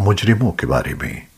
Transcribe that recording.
مجرموں کے بارے میں۔